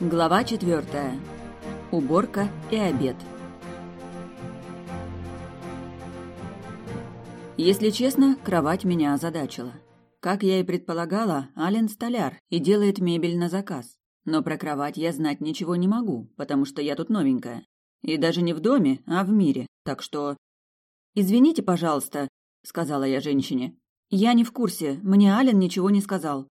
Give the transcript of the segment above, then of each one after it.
Глава четвертая. Уборка и обед. Если честно, кровать меня озадачила. Как я и предполагала, Ален столяр и делает мебель на заказ. Но про кровать я знать ничего не могу, потому что я тут новенькая. И даже не в доме, а в мире, так что... «Извините, пожалуйста», — сказала я женщине. «Я не в курсе, мне Ален ничего не сказал».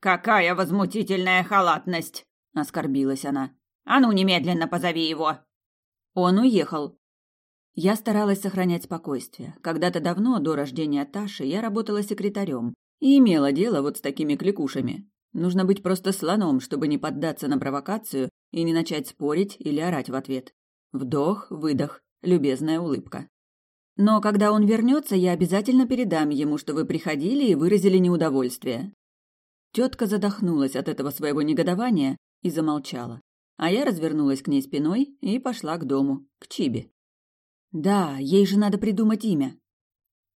«Какая возмутительная халатность!» — оскорбилась она. «А ну, немедленно позови его!» Он уехал. Я старалась сохранять спокойствие. Когда-то давно, до рождения Таши, я работала секретарем и имела дело вот с такими кликушами. Нужно быть просто слоном, чтобы не поддаться на провокацию и не начать спорить или орать в ответ. Вдох, выдох, любезная улыбка. Но когда он вернется, я обязательно передам ему, что вы приходили и выразили неудовольствие. Тетка задохнулась от этого своего негодования и замолчала. А я развернулась к ней спиной и пошла к дому, к Чибе. Да, ей же надо придумать имя.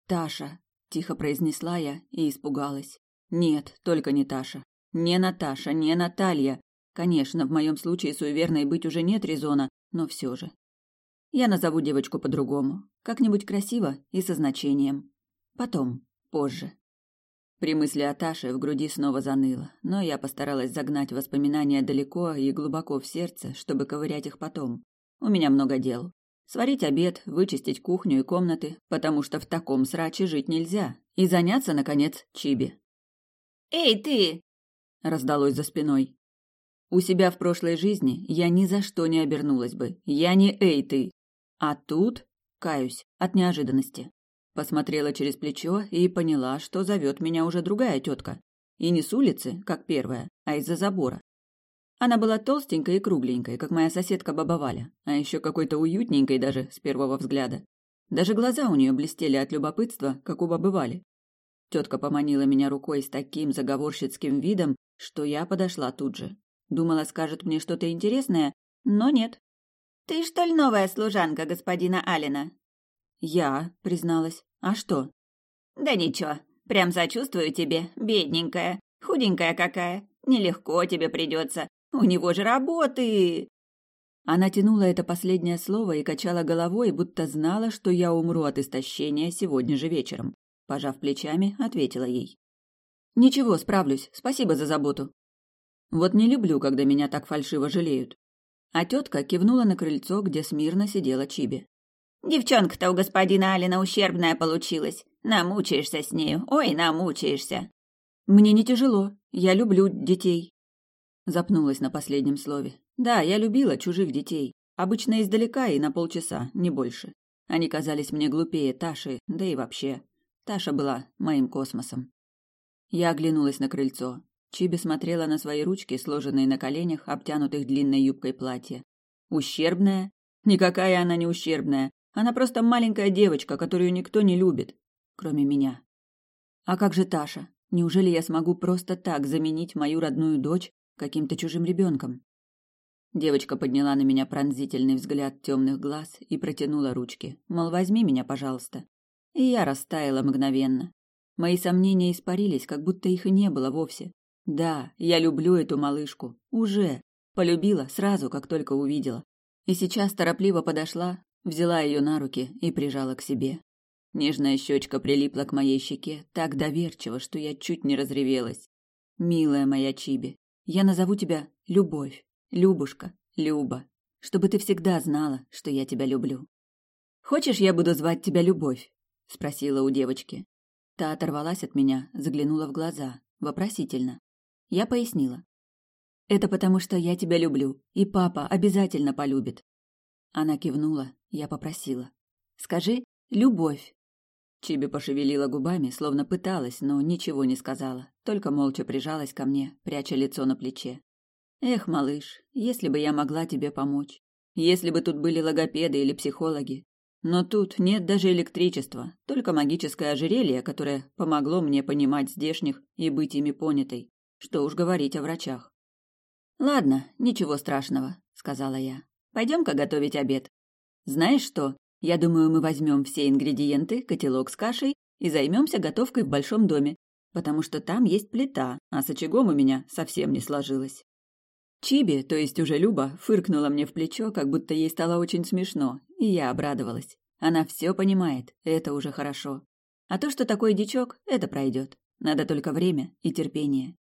Таша, тихо произнесла я и испугалась. Нет, только не Таша. Не Наташа, не Наталья. Конечно, в моем случае суеверной быть уже нет резона, но все же. Я назову девочку по-другому, как-нибудь красиво и со значением. Потом, позже. При мысли о Таше в груди снова заныло, но я постаралась загнать воспоминания далеко и глубоко в сердце, чтобы ковырять их потом. У меня много дел. Сварить обед, вычистить кухню и комнаты, потому что в таком сраче жить нельзя, и заняться, наконец, Чиби. «Эй, ты!» — раздалось за спиной. У себя в прошлой жизни я ни за что не обернулась бы. Я не «эй, ты!» А тут, каюсь, от неожиданности. Посмотрела через плечо и поняла, что зовет меня уже другая тетка. И не с улицы, как первая, а из-за забора. Она была толстенькой и кругленькой, как моя соседка баба Валя, а еще какой-то уютненькой даже с первого взгляда. Даже глаза у нее блестели от любопытства, как у бабы Вали. Тетка поманила меня рукой с таким заговорщицким видом, что я подошла тут же. Думала, скажет мне что-то интересное, но нет. «Ты что ли новая служанка господина Алина?» «Я», — призналась. А что? Да ничего, прям сочувствую тебе, бедненькая, худенькая какая. Нелегко тебе придется. У него же работы. Она тянула это последнее слово и качала головой, будто знала, что я умру от истощения сегодня же вечером. Пожав плечами, ответила ей. «Ничего, справлюсь. Спасибо за заботу». Вот не люблю, когда меня так фальшиво жалеют. А тетка кивнула на крыльцо, где смирно сидела Чиби. Девчонка-то у господина Алина ущербная получилась. Намучаешься с нею. Ой, намучаешься. Мне не тяжело. Я люблю детей. Запнулась на последнем слове. Да, я любила чужих детей. Обычно издалека и на полчаса, не больше. Они казались мне глупее Таши, да и вообще. Таша была моим космосом. Я оглянулась на крыльцо. Чиби смотрела на свои ручки, сложенные на коленях, обтянутых длинной юбкой платья. Ущербная? Никакая она не ущербная. Она просто маленькая девочка, которую никто не любит, кроме меня. А как же Таша? Неужели я смогу просто так заменить мою родную дочь каким-то чужим ребенком? Девочка подняла на меня пронзительный взгляд темных глаз и протянула ручки, мол, возьми меня, пожалуйста. И я растаяла мгновенно. Мои сомнения испарились, как будто их и не было вовсе. Да, я люблю эту малышку. Уже. Полюбила сразу, как только увидела. И сейчас торопливо подошла, Взяла ее на руки и прижала к себе. Нежная щечка прилипла к моей щеке так доверчиво, что я чуть не разревелась. Милая моя Чиби, я назову тебя Любовь, Любушка, Люба, чтобы ты всегда знала, что я тебя люблю. Хочешь, я буду звать тебя Любовь? спросила у девочки. Та оторвалась от меня, заглянула в глаза, вопросительно. Я пояснила. Это потому, что я тебя люблю, и папа обязательно полюбит. Она кивнула, я попросила. «Скажи «любовь». Чиби пошевелила губами, словно пыталась, но ничего не сказала, только молча прижалась ко мне, пряча лицо на плече. «Эх, малыш, если бы я могла тебе помочь. Если бы тут были логопеды или психологи. Но тут нет даже электричества, только магическое ожерелье, которое помогло мне понимать здешних и быть ими понятой. Что уж говорить о врачах. «Ладно, ничего страшного», — сказала я. «Пойдем-ка готовить обед. Знаешь что? Я думаю, мы возьмем все ингредиенты, котелок с кашей и займемся готовкой в большом доме, потому что там есть плита, а с очагом у меня совсем не сложилось. Чиби, то есть уже Люба, фыркнула мне в плечо, как будто ей стало очень смешно, и я обрадовалась. Она все понимает, это уже хорошо. А то, что такой дичок, это пройдет. Надо только время и терпение.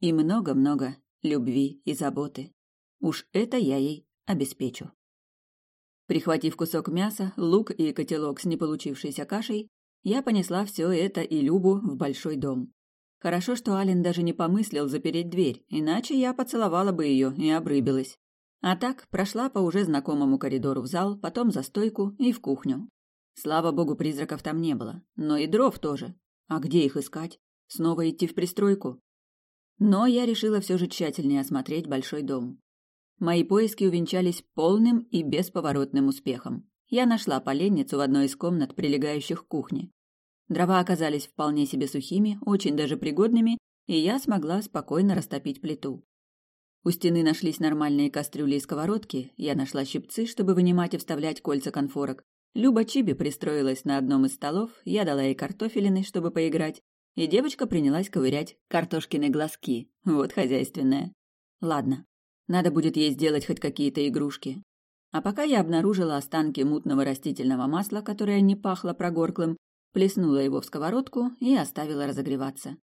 И много-много любви и заботы. Уж это я ей обеспечу. Прихватив кусок мяса, лук и котелок с неполучившейся кашей, я понесла все это и Любу в большой дом. Хорошо, что Ален даже не помыслил запереть дверь, иначе я поцеловала бы ее и обрыбилась. А так прошла по уже знакомому коридору в зал, потом за стойку и в кухню. Слава богу, призраков там не было, но и дров тоже. А где их искать? Снова идти в пристройку? Но я решила все же тщательнее осмотреть большой дом. Мои поиски увенчались полным и бесповоротным успехом. Я нашла поленницу в одной из комнат, прилегающих к кухне. Дрова оказались вполне себе сухими, очень даже пригодными, и я смогла спокойно растопить плиту. У стены нашлись нормальные кастрюли и сковородки, я нашла щипцы, чтобы вынимать и вставлять кольца конфорок. Люба Чиби пристроилась на одном из столов, я дала ей картофелины, чтобы поиграть, и девочка принялась ковырять картошкины глазки. Вот хозяйственная. Ладно, надо будет ей сделать хоть какие-то игрушки. А пока я обнаружила останки мутного растительного масла, которое не пахло прогорклым, плеснула его в сковородку и оставила разогреваться.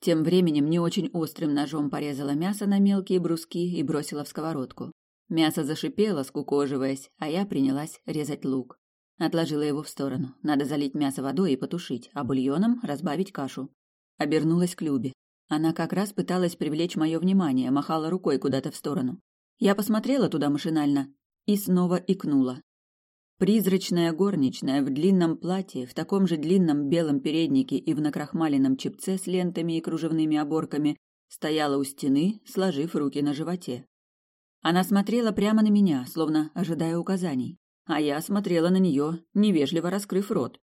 Тем временем не очень острым ножом порезала мясо на мелкие бруски и бросила в сковородку. Мясо зашипело, скукоживаясь, а я принялась резать лук. Отложила его в сторону. Надо залить мясо водой и потушить, а бульоном разбавить кашу. Обернулась к Любе. Она как раз пыталась привлечь мое внимание, махала рукой куда-то в сторону. Я посмотрела туда машинально и снова икнула. Призрачная горничная в длинном платье, в таком же длинном белом переднике и в накрахмаленном чепце с лентами и кружевными оборками стояла у стены, сложив руки на животе. Она смотрела прямо на меня, словно ожидая указаний а я смотрела на нее, невежливо раскрыв рот.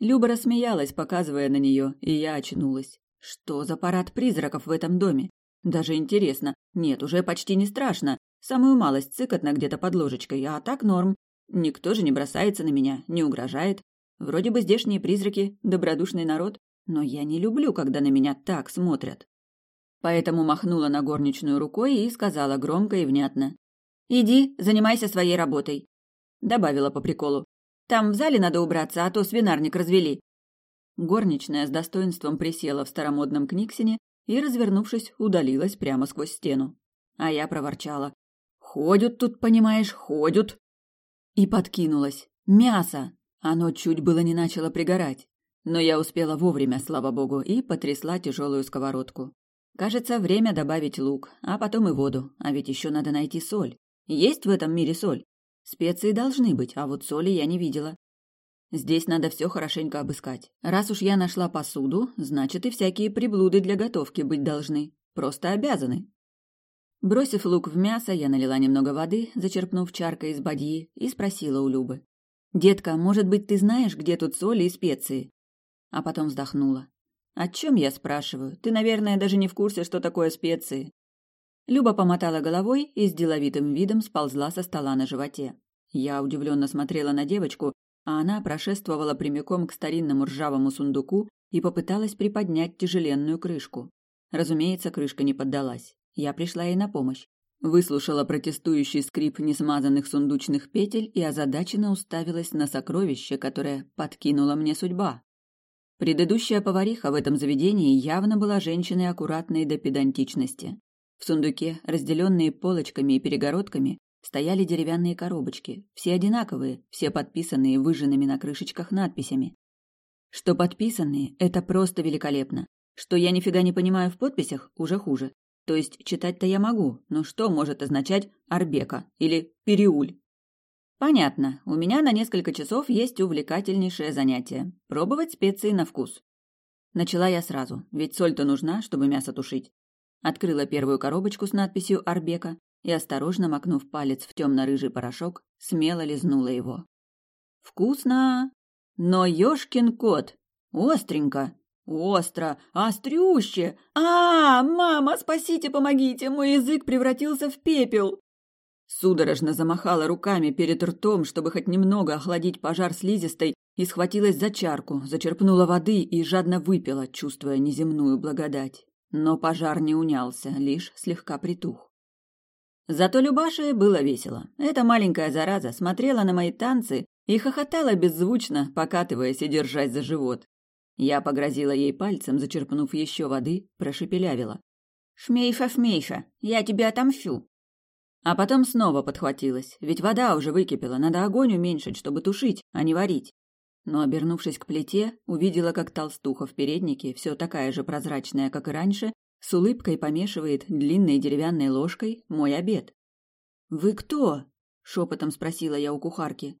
Люба рассмеялась, показывая на нее, и я очнулась. Что за парад призраков в этом доме? Даже интересно. Нет, уже почти не страшно. Самую малость цыкотно где-то под ложечкой, а так норм. Никто же не бросается на меня, не угрожает. Вроде бы здешние призраки – добродушный народ, но я не люблю, когда на меня так смотрят. Поэтому махнула на горничную рукой и сказала громко и внятно. «Иди, занимайся своей работой. Добавила по приколу. Там в зале надо убраться, а то свинарник развели. Горничная с достоинством присела в старомодном книгсине и, развернувшись, удалилась прямо сквозь стену. А я проворчала. «Ходят тут, понимаешь, ходят!» И подкинулась. «Мясо!» Оно чуть было не начало пригорать. Но я успела вовремя, слава богу, и потрясла тяжелую сковородку. Кажется, время добавить лук, а потом и воду. А ведь еще надо найти соль. Есть в этом мире соль? Специи должны быть, а вот соли я не видела. Здесь надо все хорошенько обыскать. Раз уж я нашла посуду, значит и всякие приблуды для готовки быть должны. Просто обязаны. Бросив лук в мясо, я налила немного воды, зачерпнув чаркой из бадьи, и спросила у Любы. «Детка, может быть, ты знаешь, где тут соли и специи?» А потом вздохнула. «О чем я спрашиваю? Ты, наверное, даже не в курсе, что такое специи. Люба помотала головой и с деловитым видом сползла со стола на животе. Я удивленно смотрела на девочку, а она прошествовала прямиком к старинному ржавому сундуку и попыталась приподнять тяжеленную крышку. Разумеется, крышка не поддалась. Я пришла ей на помощь. Выслушала протестующий скрип несмазанных сундучных петель и озадаченно уставилась на сокровище, которое подкинула мне судьба. Предыдущая повариха в этом заведении явно была женщиной аккуратной до педантичности. В сундуке, разделенные полочками и перегородками, стояли деревянные коробочки, все одинаковые, все подписанные выжженными на крышечках надписями. Что подписанные – это просто великолепно. Что я нифига не понимаю в подписях – уже хуже. То есть читать-то я могу, но что может означать «Арбека» или «Переуль»? Понятно, у меня на несколько часов есть увлекательнейшее занятие – пробовать специи на вкус. Начала я сразу, ведь соль-то нужна, чтобы мясо тушить. Открыла первую коробочку с надписью «Арбека» и, осторожно макнув палец в темно-рыжий порошок, смело лизнула его. «Вкусно! Но ёшкин кот! Остренько! Остро! Острюще! А, мама, спасите, помогите! Мой язык превратился в пепел!» Судорожно замахала руками перед ртом, чтобы хоть немного охладить пожар слизистой, и схватилась за чарку, зачерпнула воды и жадно выпила, чувствуя неземную благодать. Но пожар не унялся, лишь слегка притух. Зато Любаше было весело. Эта маленькая зараза смотрела на мои танцы и хохотала беззвучно, покатываясь и держась за живот. Я погрозила ей пальцем, зачерпнув еще воды, прошепелявила. «Шмейфа-шмейфа, я тебя отомщу!» А потом снова подхватилась, ведь вода уже выкипела, надо огонь уменьшить, чтобы тушить, а не варить. Но, обернувшись к плите, увидела, как толстуха в переднике, все такая же прозрачная, как и раньше, с улыбкой помешивает длинной деревянной ложкой мой обед. «Вы кто?» — шепотом спросила я у кухарки.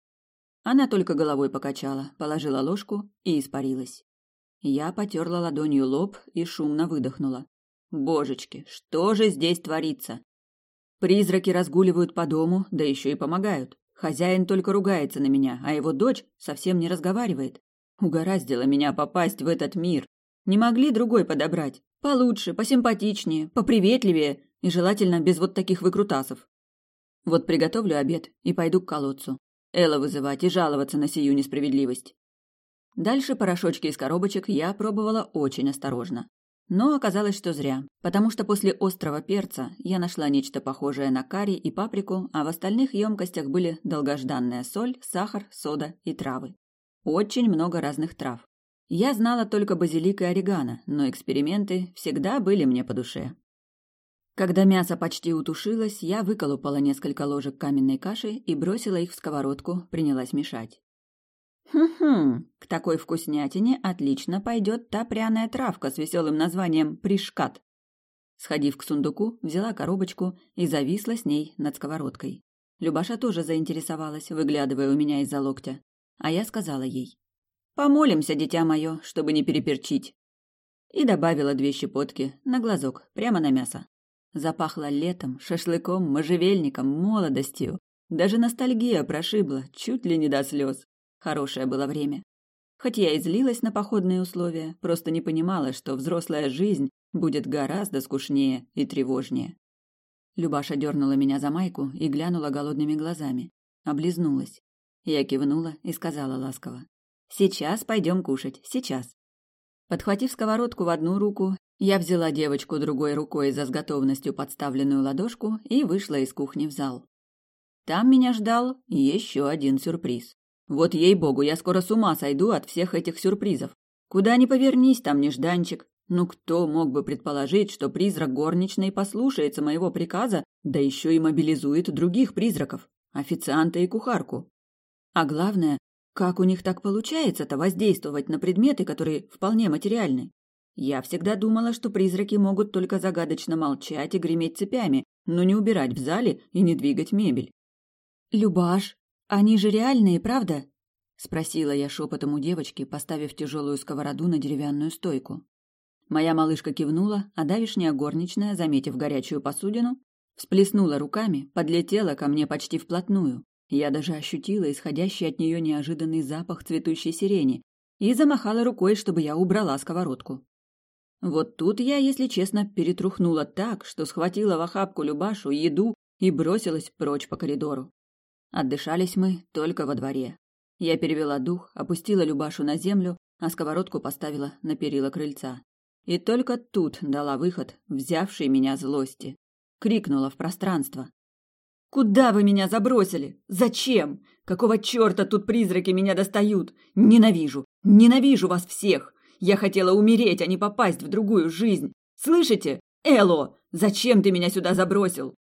Она только головой покачала, положила ложку и испарилась. Я потерла ладонью лоб и шумно выдохнула. «Божечки, что же здесь творится?» Призраки разгуливают по дому, да еще и помогают. Хозяин только ругается на меня, а его дочь совсем не разговаривает. Угораздило меня попасть в этот мир. Не могли другой подобрать. Получше, посимпатичнее, поприветливее и желательно без вот таких выкрутасов. Вот приготовлю обед и пойду к колодцу. Элла вызывать и жаловаться на сию несправедливость. Дальше порошочки из коробочек я пробовала очень осторожно. Но оказалось, что зря, потому что после острого перца я нашла нечто похожее на карри и паприку, а в остальных емкостях были долгожданная соль, сахар, сода и травы. Очень много разных трав. Я знала только базилик и орегано, но эксперименты всегда были мне по душе. Когда мясо почти утушилось, я выколупала несколько ложек каменной каши и бросила их в сковородку, принялась мешать. Хм-хм, к такой вкуснятине отлично пойдет та пряная травка с веселым названием пришкат. Сходив к сундуку, взяла коробочку и зависла с ней над сковородкой. Любаша тоже заинтересовалась, выглядывая у меня из-за локтя. А я сказала ей. «Помолимся, дитя мое, чтобы не переперчить». И добавила две щепотки на глазок, прямо на мясо. Запахло летом, шашлыком, можжевельником, молодостью. Даже ностальгия прошибла, чуть ли не до слез. Хорошее было время. Хоть я и злилась на походные условия, просто не понимала, что взрослая жизнь будет гораздо скучнее и тревожнее. Любаша дернула меня за майку и глянула голодными глазами. Облизнулась. Я кивнула и сказала ласково. «Сейчас пойдем кушать, сейчас». Подхватив сковородку в одну руку, я взяла девочку другой рукой за с подставленную ладошку и вышла из кухни в зал. Там меня ждал еще один сюрприз. Вот ей-богу, я скоро с ума сойду от всех этих сюрпризов. Куда ни повернись, там нежданчик. Ну кто мог бы предположить, что призрак горничной послушается моего приказа, да еще и мобилизует других призраков, официанта и кухарку? А главное, как у них так получается-то воздействовать на предметы, которые вполне материальны? Я всегда думала, что призраки могут только загадочно молчать и греметь цепями, но не убирать в зале и не двигать мебель. «Любаш, «Они же реальные, правда?» — спросила я шепотом у девочки, поставив тяжелую сковороду на деревянную стойку. Моя малышка кивнула, а давишняя горничная, заметив горячую посудину, всплеснула руками, подлетела ко мне почти вплотную. Я даже ощутила исходящий от нее неожиданный запах цветущей сирени и замахала рукой, чтобы я убрала сковородку. Вот тут я, если честно, перетрухнула так, что схватила в охапку Любашу, еду и бросилась прочь по коридору. Отдышались мы только во дворе. Я перевела дух, опустила Любашу на землю, а сковородку поставила на перила крыльца. И только тут дала выход, взявший меня злости. Крикнула в пространство. «Куда вы меня забросили? Зачем? Какого черта тут призраки меня достают? Ненавижу! Ненавижу вас всех! Я хотела умереть, а не попасть в другую жизнь! Слышите? Эло, зачем ты меня сюда забросил?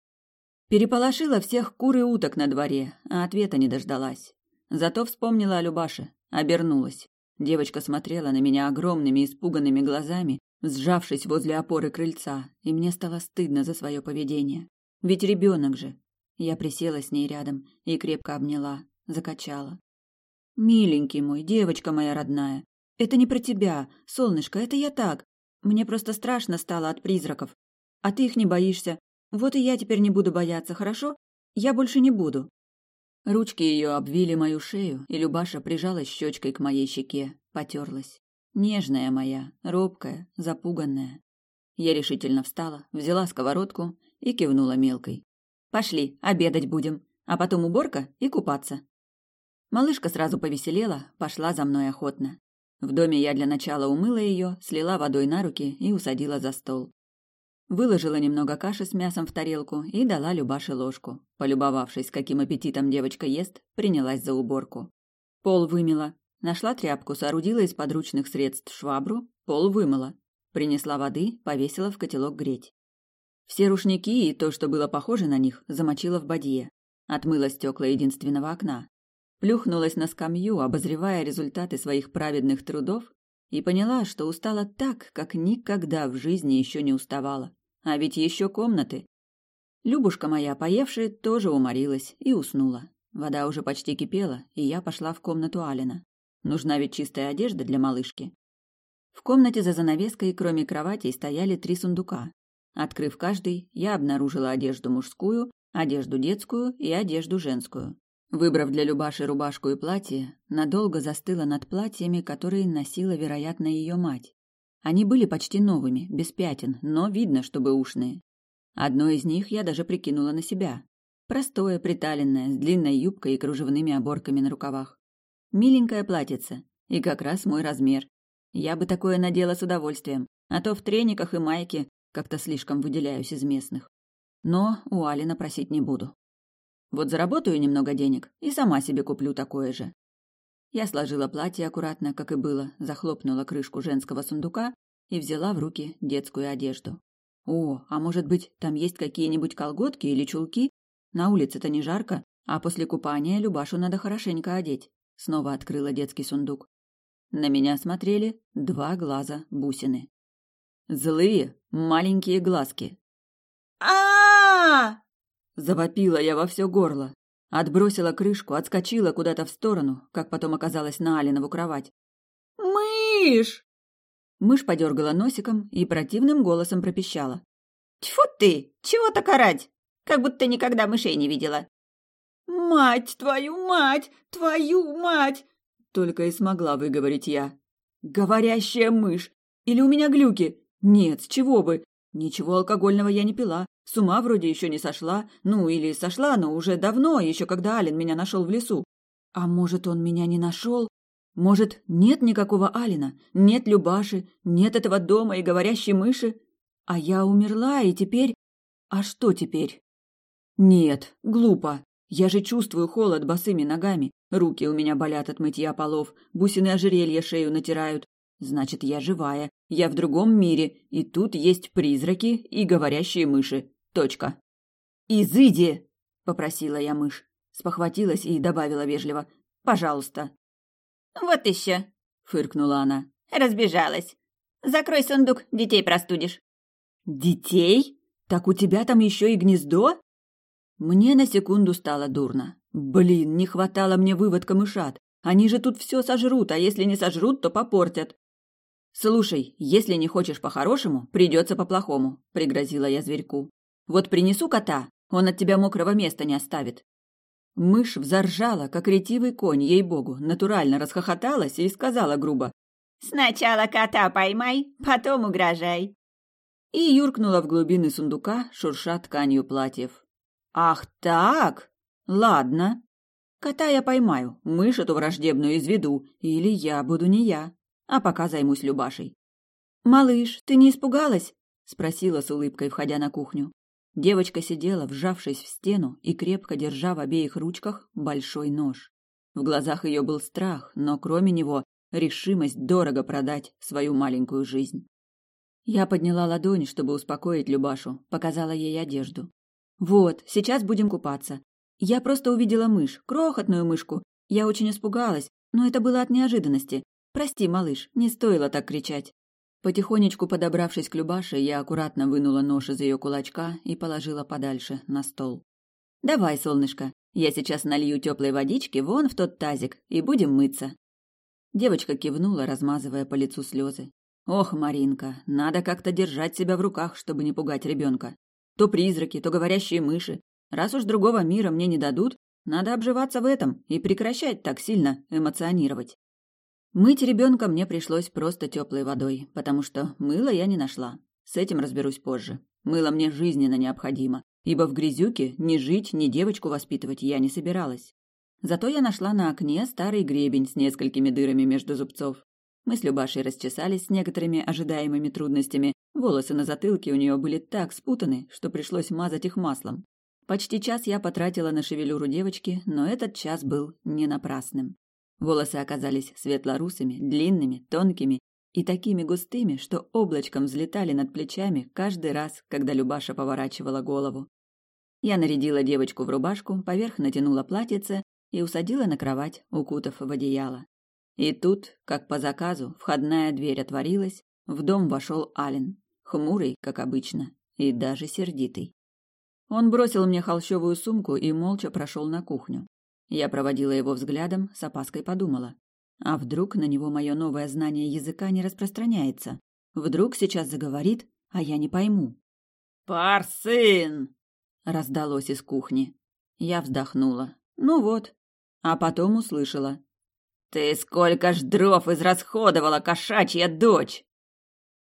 Переполошила всех кур и уток на дворе, а ответа не дождалась. Зато вспомнила о Любаше, обернулась. Девочка смотрела на меня огромными испуганными глазами, сжавшись возле опоры крыльца, и мне стало стыдно за свое поведение. Ведь ребенок же. Я присела с ней рядом и крепко обняла, закачала. «Миленький мой, девочка моя родная, это не про тебя, солнышко, это я так. Мне просто страшно стало от призраков. А ты их не боишься, вот и я теперь не буду бояться, хорошо? Я больше не буду. Ручки ее обвили мою шею, и Любаша прижалась щечкой к моей щеке, потерлась. Нежная моя, робкая, запуганная. Я решительно встала, взяла сковородку и кивнула мелкой. «Пошли, обедать будем, а потом уборка и купаться». Малышка сразу повеселела, пошла за мной охотно. В доме я для начала умыла ее, слила водой на руки и усадила за стол. Выложила немного каши с мясом в тарелку и дала Любаше ложку. Полюбовавшись, каким аппетитом девочка ест, принялась за уборку. Пол вымела. Нашла тряпку, соорудила из подручных средств швабру, пол вымыла. Принесла воды, повесила в котелок греть. Все рушники и то, что было похоже на них, замочила в бадье. Отмыла стекла единственного окна. Плюхнулась на скамью, обозревая результаты своих праведных трудов, и поняла, что устала так, как никогда в жизни еще не уставала. А ведь еще комнаты. Любушка моя, поевшая, тоже уморилась и уснула. Вода уже почти кипела, и я пошла в комнату Алина. Нужна ведь чистая одежда для малышки. В комнате за занавеской, кроме кроватей, стояли три сундука. Открыв каждый, я обнаружила одежду мужскую, одежду детскую и одежду женскую. Выбрав для Любаши рубашку и платье, надолго застыла над платьями, которые носила, вероятно, ее мать. Они были почти новыми, без пятен, но видно, что бэушные. Одно из них я даже прикинула на себя. Простое, приталенное, с длинной юбкой и кружевными оборками на рукавах. Миленькое платьице, и как раз мой размер. Я бы такое надела с удовольствием, а то в трениках и майке как-то слишком выделяюсь из местных. Но у Алина просить не буду. Вот заработаю немного денег и сама себе куплю такое же. Я сложила платье аккуратно, как и было, захлопнула крышку женского сундука и взяла в руки детскую одежду. О, а может быть, там есть какие-нибудь колготки или чулки? На улице-то не жарко, а после купания Любашу надо хорошенько одеть. Снова открыла детский сундук. На меня смотрели два глаза бусины. Злые, маленькие глазки. а Завопила я во все горло. Отбросила крышку, отскочила куда-то в сторону, как потом оказалось на Алинову кровать. «Мышь!» Мышь подергала носиком и противным голосом пропищала. «Тьфу ты! Чего так орать? Как будто никогда мышей не видела!» «Мать твою, мать! Твою мать!» Только и смогла выговорить я. «Говорящая мышь! Или у меня глюки? Нет, с чего бы? Ничего алкогольного я не пила. С ума вроде еще не сошла. Ну, или сошла, но уже давно, еще когда Ален меня нашел в лесу. А может, он меня не нашел? Может, нет никакого Алина, нет Любаши, нет этого дома и говорящей мыши? А я умерла, и теперь... А что теперь? Нет, глупо. Я же чувствую холод босыми ногами. Руки у меня болят от мытья полов, бусины ожерелья шею натирают. Значит, я живая, я в другом мире, и тут есть призраки и говорящие мыши. Точка. «Изыди!» — попросила я мышь. Спохватилась и добавила вежливо. «Пожалуйста». «Вот еще!» — фыркнула она. «Разбежалась. Закрой сундук, детей простудишь». «Детей? Так у тебя там еще и гнездо?» Мне на секунду стало дурно. Блин, не хватало мне выводка мышат. Они же тут все сожрут, а если не сожрут, то попортят. «Слушай, если не хочешь по-хорошему, придется по-плохому», — пригрозила я зверьку. Вот принесу кота, он от тебя мокрого места не оставит. Мышь взоржала, как ретивый конь, ей-богу, натурально расхохоталась и сказала грубо. «Сначала кота поймай, потом угрожай». И юркнула в глубины сундука, шурша тканью платьев. «Ах так? Ладно. Кота я поймаю, мышь эту враждебную изведу, или я буду не я. А пока займусь Любашей». «Малыш, ты не испугалась?» — спросила с улыбкой, входя на кухню. Девочка сидела, вжавшись в стену и крепко держа в обеих ручках большой нож. В глазах ее был страх, но кроме него решимость дорого продать свою маленькую жизнь. Я подняла ладонь, чтобы успокоить Любашу, показала ей одежду. «Вот, сейчас будем купаться. Я просто увидела мышь, крохотную мышку. Я очень испугалась, но это было от неожиданности. Прости, малыш, не стоило так кричать». Потихонечку подобравшись к Любаше, я аккуратно вынула нож из ее кулачка и положила подальше, на стол. «Давай, солнышко, я сейчас налью теплой водички вон в тот тазик и будем мыться». Девочка кивнула, размазывая по лицу слезы. «Ох, Маринка, надо как-то держать себя в руках, чтобы не пугать ребенка. То призраки, то говорящие мыши. Раз уж другого мира мне не дадут, надо обживаться в этом и прекращать так сильно эмоционировать». Мыть ребенка мне пришлось просто теплой водой, потому что мыла я не нашла. С этим разберусь позже. Мыло мне жизненно необходимо, ибо в грязюке ни жить, ни девочку воспитывать я не собиралась. Зато я нашла на окне старый гребень с несколькими дырами между зубцов. Мы с Любашей расчесались с некоторыми ожидаемыми трудностями, Волосы на затылке у нее были так спутаны, что пришлось мазать их маслом. Почти час я потратила на шевелюру девочки, но этот час был не напрасным. Волосы оказались светлорусыми, длинными, тонкими и такими густыми, что облачком взлетали над плечами каждый раз, когда Любаша поворачивала голову. Я нарядила девочку в рубашку, поверх натянула платьице и усадила на кровать, укутав в одеяло. И тут, как по заказу, входная дверь отворилась, в дом вошел Ален, хмурый, как обычно, и даже сердитый. Он бросил мне холщовую сумку и молча прошел на кухню. Я проводила его взглядом, с опаской подумала. А вдруг на него мое новое знание языка не распространяется? Вдруг сейчас заговорит, а я не пойму. «Парсын!» — раздалось из кухни. Я вздохнула. Ну вот. А потом услышала. «Ты сколько ж дров израсходовала, кошачья дочь!»